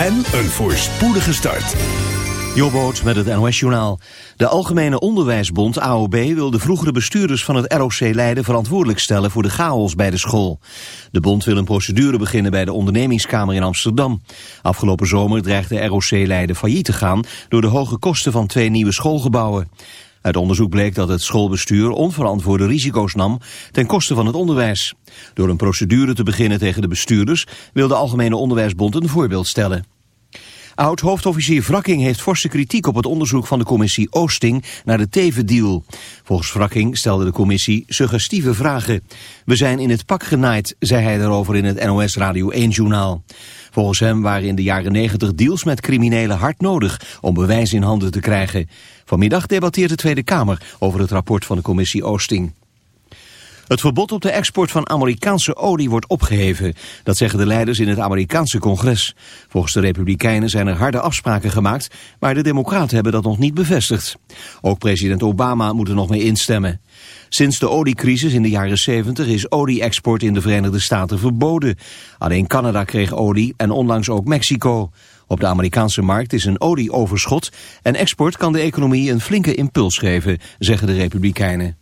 en een voorspoedige start. Jobboot met het NOS-journaal. De Algemene Onderwijsbond AOB wil de vroegere bestuurders van het ROC Leiden verantwoordelijk stellen voor de chaos bij de school. De bond wil een procedure beginnen bij de ondernemingskamer in Amsterdam. Afgelopen zomer dreigde ROC Leiden failliet te gaan door de hoge kosten van twee nieuwe schoolgebouwen. Uit onderzoek bleek dat het schoolbestuur onverantwoorde risico's nam ten koste van het onderwijs. Door een procedure te beginnen tegen de bestuurders wil de Algemene Onderwijsbond een voorbeeld stellen. Oud-hoofdofficier Wrakking heeft forse kritiek op het onderzoek van de commissie Oosting naar de Teven-deal. Volgens Wrakking stelde de commissie suggestieve vragen. We zijn in het pak genaaid, zei hij daarover in het NOS Radio 1-journaal. Volgens hem waren in de jaren 90 deals met criminelen hard nodig om bewijs in handen te krijgen. Vanmiddag debatteert de Tweede Kamer over het rapport van de commissie Oosting. Het verbod op de export van Amerikaanse olie wordt opgeheven. Dat zeggen de leiders in het Amerikaanse congres. Volgens de Republikeinen zijn er harde afspraken gemaakt, maar de Democraten hebben dat nog niet bevestigd. Ook president Obama moet er nog mee instemmen. Sinds de oliecrisis in de jaren 70 is olie-export in de Verenigde Staten verboden. Alleen Canada kreeg olie en onlangs ook Mexico. Op de Amerikaanse markt is een olieoverschot en export kan de economie een flinke impuls geven, zeggen de Republikeinen.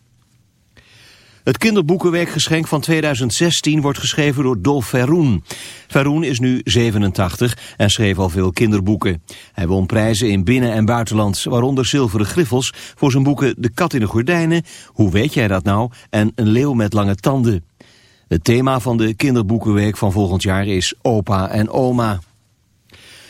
Het kinderboekenweekgeschenk van 2016 wordt geschreven door Dolf Verroen. Verroen is nu 87 en schreef al veel kinderboeken. Hij won prijzen in binnen- en buitenland, waaronder zilveren griffels... voor zijn boeken De kat in de gordijnen, Hoe weet jij dat nou? en Een leeuw met lange tanden. Het thema van de kinderboekenweek van volgend jaar is opa en oma.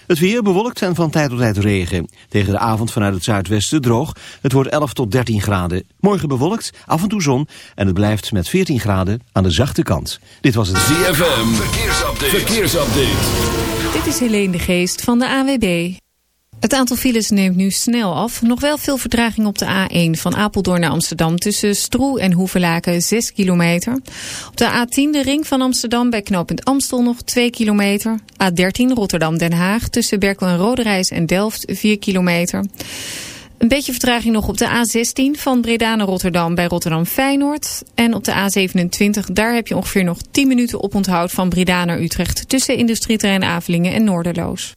Het weer bewolkt en van tijd tot tijd regen. Tegen de avond vanuit het zuidwesten droog. Het wordt 11 tot 13 graden. Morgen bewolkt, af en toe zon. En het blijft met 14 graden aan de zachte kant. Dit was het ZFM. Verkeersupdate. Verkeersupdate. Dit is Helene de Geest van de AWB. Het aantal files neemt nu snel af. Nog wel veel vertraging op de A1 van Apeldoorn naar Amsterdam... tussen Stroe en Hoevelaken 6 kilometer. Op de A10 de ring van Amsterdam bij knooppunt Amstel nog 2 kilometer. A13 Rotterdam-Den Haag tussen Berkel en Roderijs en Delft 4 kilometer. Een beetje vertraging nog op de A16 van Breda naar Rotterdam bij Rotterdam-Feyenoord. En op de A27, daar heb je ongeveer nog 10 minuten op onthoud van Breda naar Utrecht... tussen industrieterrein Avelingen en Noorderloos.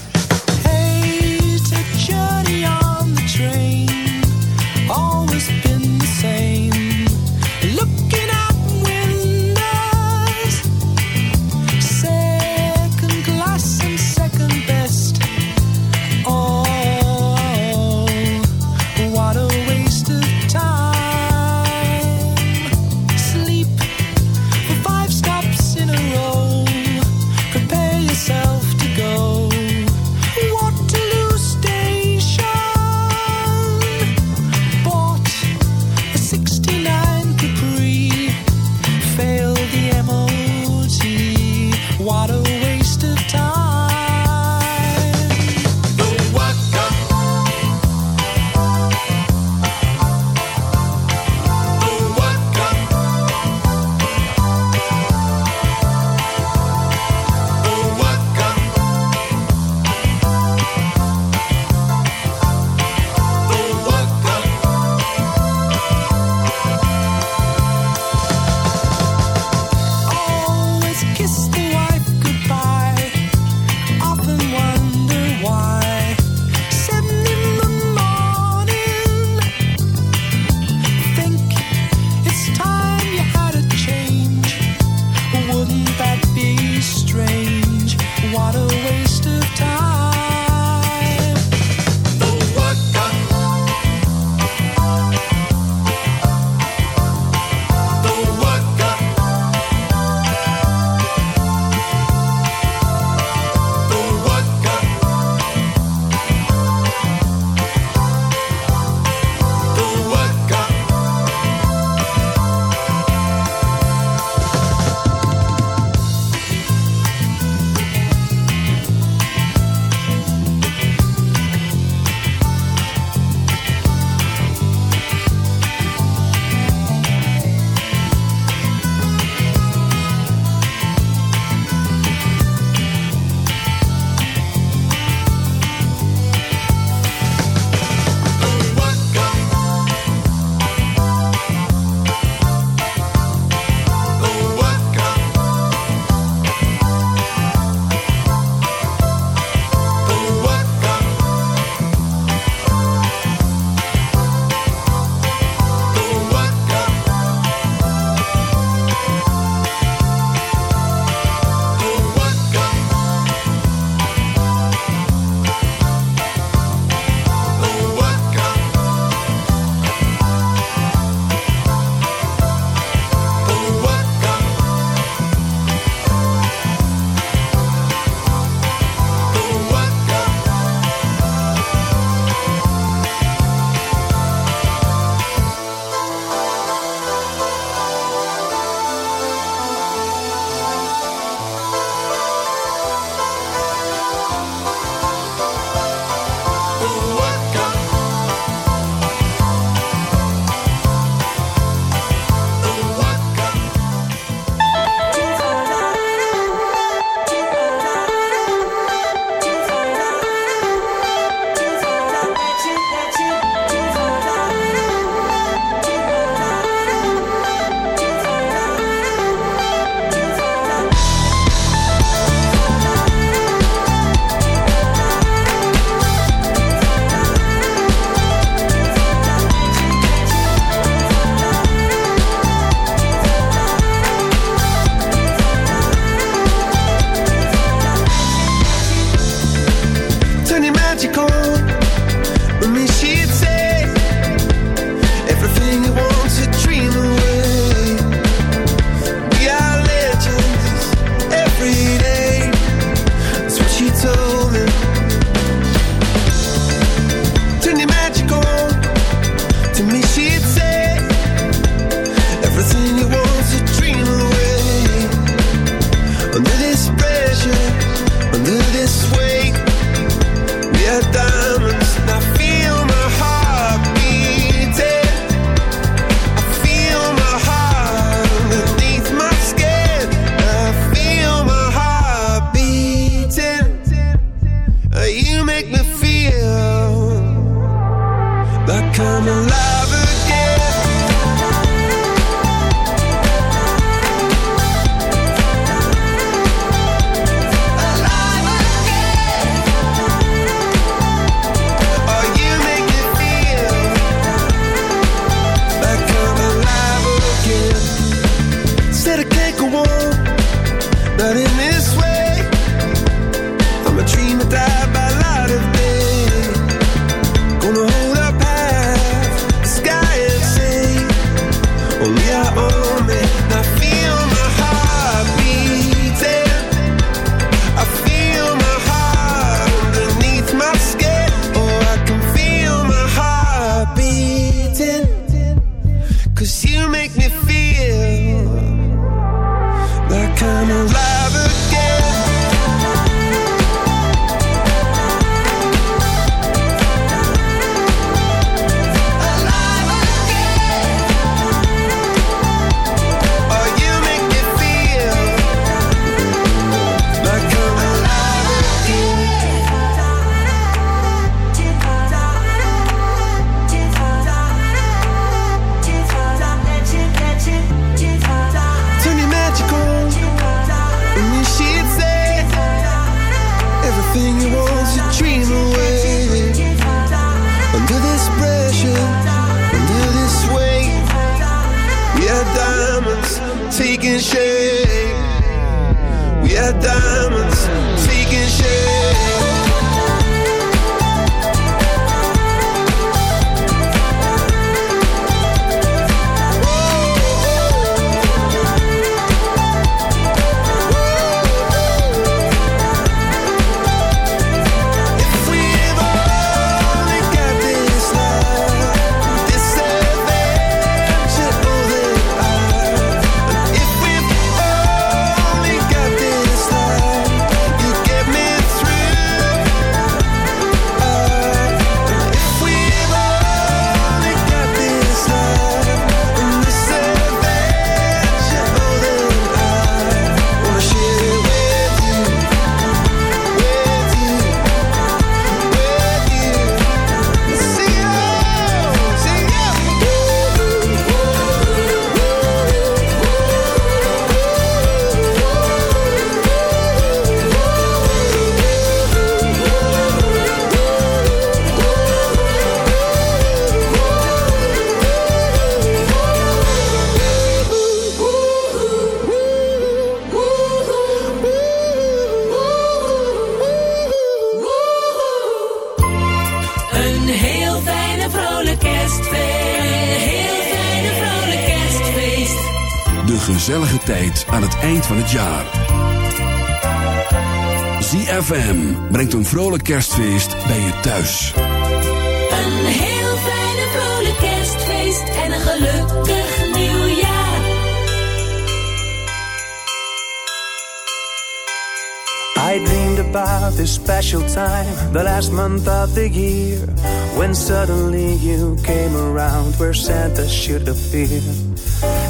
Van het jaar. ZFM brengt een vrolijk kerstfeest bij je thuis. Een heel fijne vrolijk kerstfeest. En een gelukkig nieuwjaar. I dreamed about this special time, the last month of the year, when suddenly you came around where Santa should appear.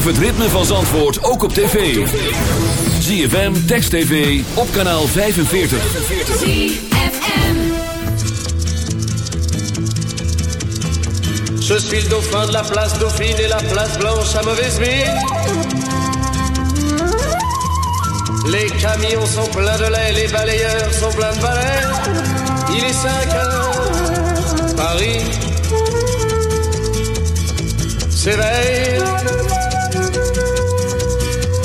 Beleef het ritme van Zandvoort ook op tv. ZFM, Text TV, op kanaal 45. Je suis le dauphin de la place Dauphine et la place Blanche à mauvaise mine. Les camions sont pleins de lait, les balayeurs sont pleins de balais. Il est 5 heures, Paris s'éveille.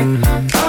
Mm-hmm.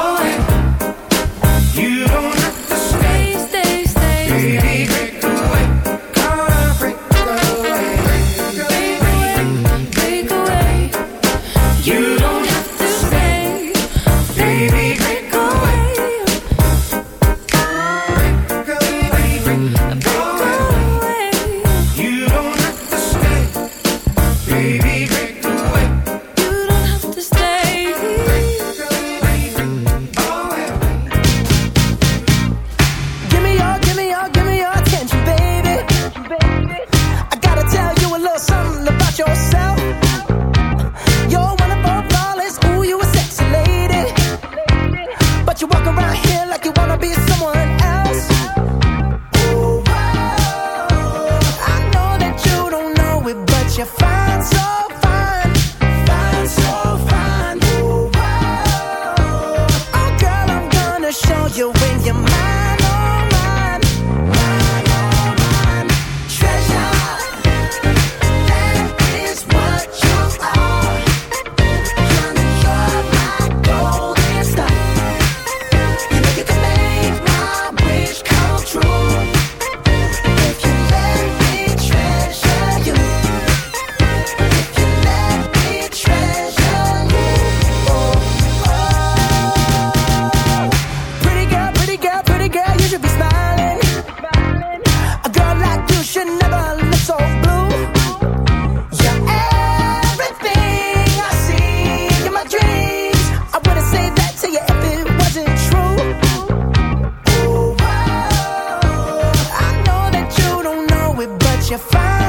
you find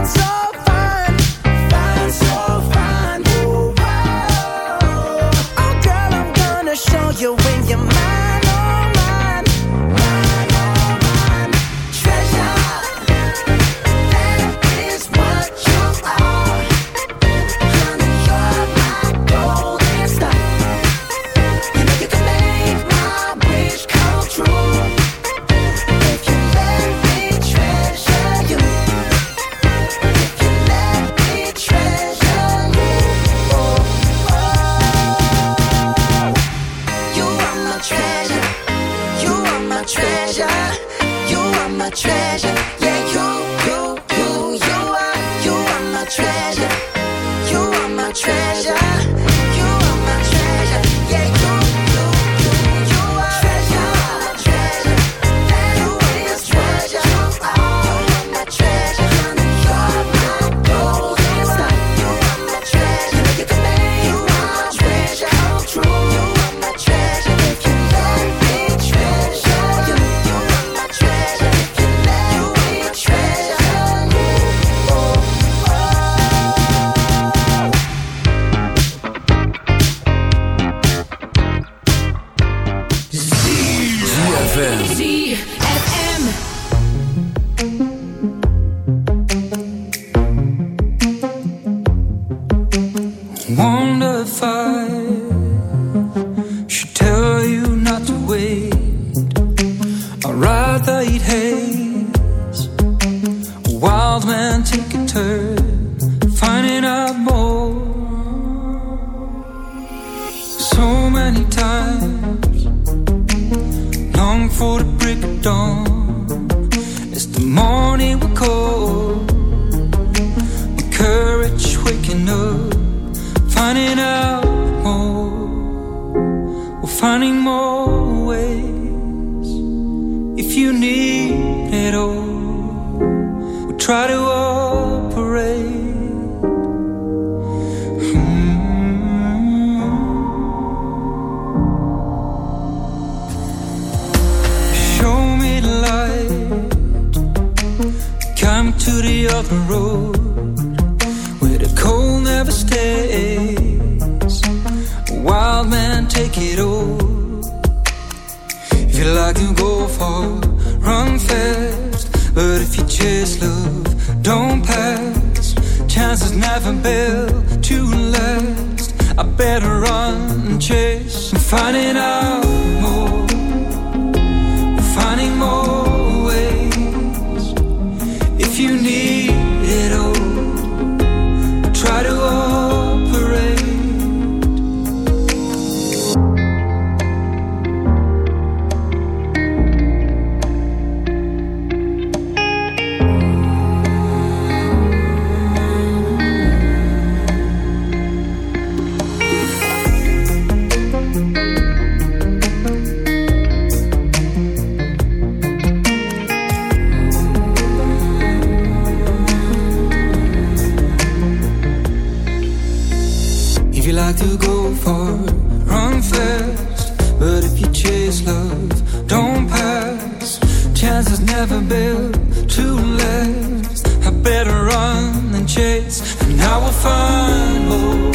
place, and I will find more.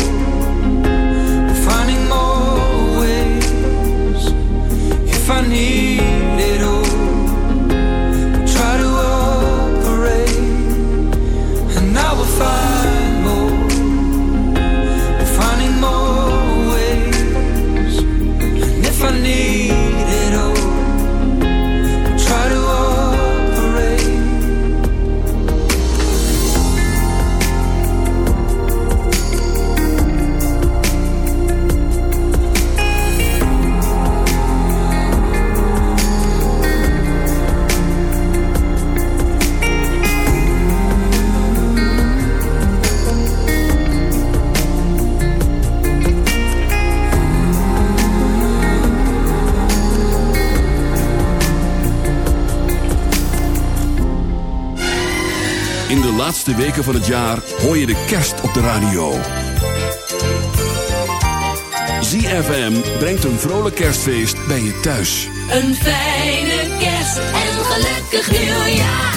We're finding more ways if I need. laatste weken van het jaar hoor je de kerst op de radio. ZFM brengt een vrolijk kerstfeest bij je thuis. Een fijne kerst en gelukkig nieuwjaar.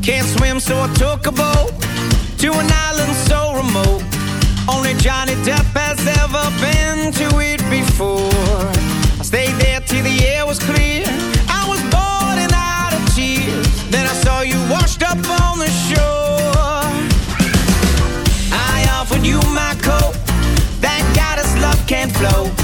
Can't swim, so I took a to an island so remote. Only Johnny Depp washed up on the shore. I offered you my coat, that goddess love can't flow.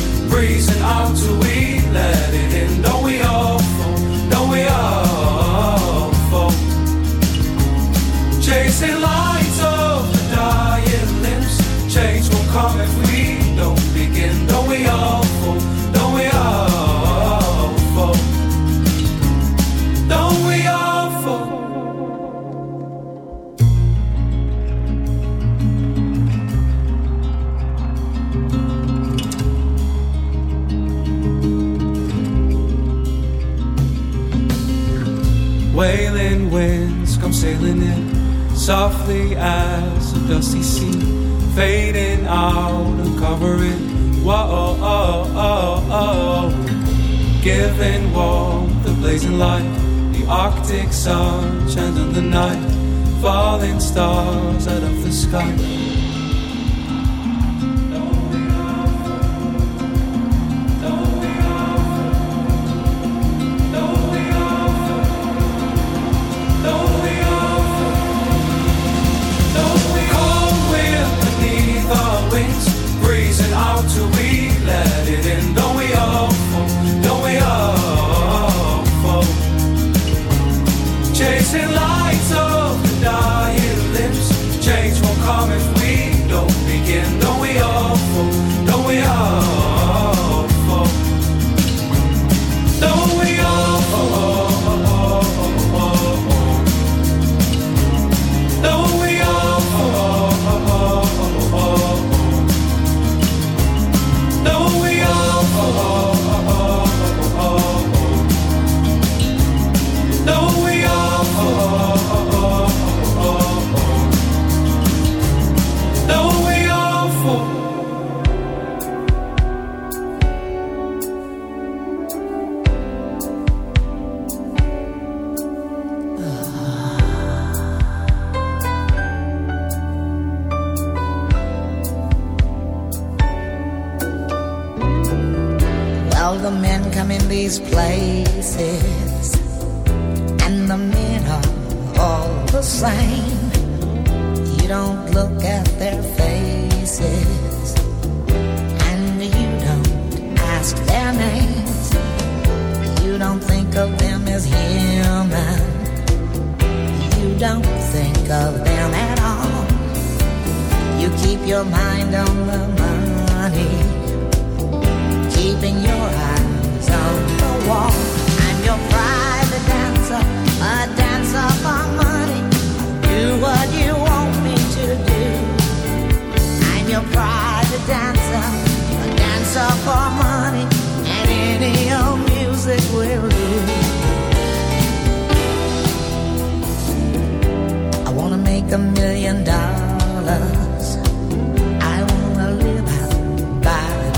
breezing out till we let it in. Don't we all fall? Don't we all fall? Chasing lights of the dying limbs. Change won't come if we sailing in softly as a dusty sea, fading out and covering. Whoa, oh, oh, oh, giving warmth, the blazing light, the Arctic sun on the night, falling stars out of the sky. Chasing lights of the dying limbs. Change won't come if we don't begin.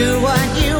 do what you